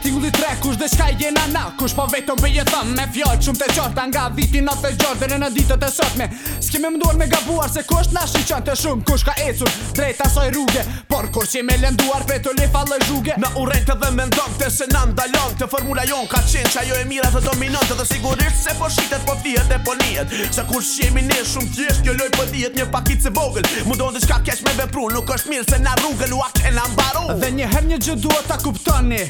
tingulli tre kush dhe shka i gjena na kush po vetëm për jetëm me fjallë qëm të qorta nga viti në të gjordë dhe në ditët e sotme s'kemi mduar me gabuar se kush na qënë të shumë kush ka ecur drejta soj rrugë por kur që me lënduar për të lefa lë zhuge në të dhe me ndonë të se në ndalon të formula jon ka qenë që ajo e mira të dominantë Dhe sigurisht se po shqitet po fjet e po njet se kur që jemi shumë tjesht kjo po një vogël kesh me mirë se na e dhe ta kuptoni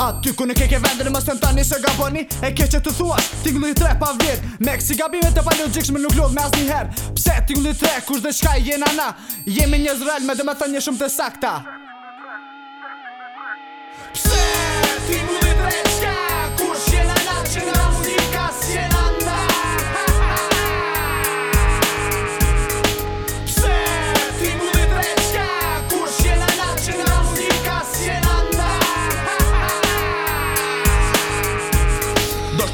A ty ku në keke vendin më sem tani se gaboni E ke që të thuash Ti i tre pa vjet Mek si gabime të pa logikshme nuk lodh me asni njëher Pse ti i tre kush dhe qka jena na Jemi një zrel me dhe me thënje shumë të sakta Pse ti ngullu i tre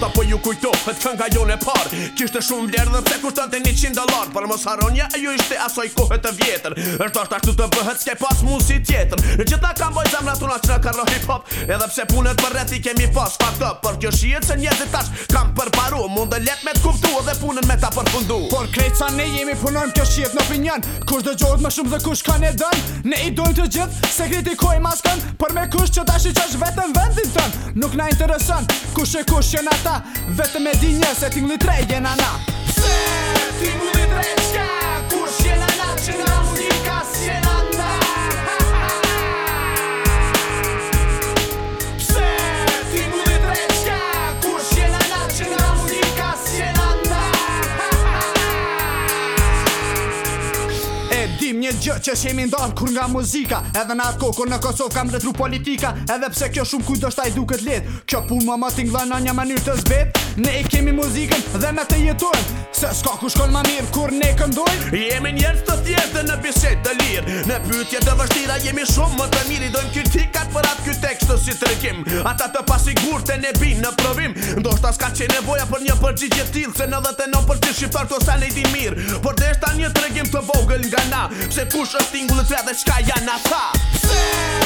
apo ju kujto Hëtë kënga jone par Kishte shumë vlerë dhe pse kushtën të 100 dolar Për mos haronja e ju ishte asoj kohët të vjetër Është ashtë ashtu të bëhet s'ke pas mund si tjetër Në gjitha kam boj zemra tuna që në karro hip hop Edhe pse punët për reti kemi pas fuck up Për kjo shiet se njëzit tash kam përparu Mund dhe let me t'kuptu edhe punën me ta përfundu Por krejt sa ne jemi punojmë kjo shiet në opinion Kush dhe gjohet më shumë dhe kush ka ne dën Ne i dojmë të gjithë se kritikojmë askën Për me kush që tashi që është vetën vendin Nuk na interesën kush e kush jën ata Vete me di njërë se t'ingli jena na Se t'ingli tre shke tim një gjë që shemi ndarë kur nga muzika Edhe nga të kokon në Kosovë kam rëtru politika Edhe pse kjo shumë ku do shtaj duket të letë Kjo pun më më t'inglën në një mënyrë të zbet Ne i kemi muzikën dhe me të jetojnë Se s'ka ku shkon më mirë kur ne këndojnë Jemi njerës të tjetë dhe në bishet të lirë Në pytje të vështira jemi shumë më të mirë I dojmë kritika si trekim Ata të pasigur të ne bin në provim ndoshta s'ka qenë nevoja për një përgjigje t'il Se në dhe të në përgjit shqiptar të sa lejti mirë Por dhe shta një trekim të vogël nga na Pse kush është tingullë të dhe qka janë ata Pse